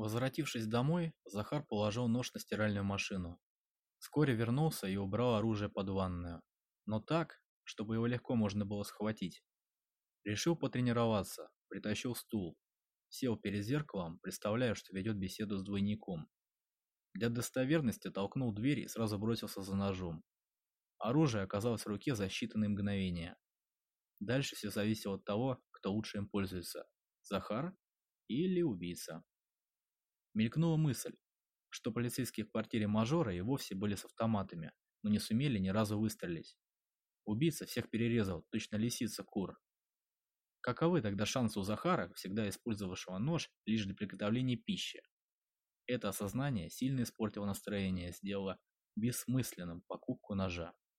Возвратившись домой, Захар положил нож на стиральную машину. Вскоре вернулся и убрал оружие под ванную, но так, чтобы его легко можно было схватить. Решил потренироваться, притащил стул, сел перед зеркалом, представляя, что ведет беседу с двойником. Для достоверности толкнул дверь и сразу бросился за ножом. Оружие оказалось в руке за считанные мгновения. Дальше все зависело от того, кто лучше им пользуется – Захар или убийца. Мелькнула мысль, что полицейские в квартире мажора и вовсе были с автоматами, но не сумели ни разу выстрелить. Убийца всех перерезал, точно лисица кур. Каковы тогда шансы у Захара, всегда использовавшего нож лишь для приготовления пищи? Это осознание сильно испортило настроение, сделало бессмысленным покупку ножа.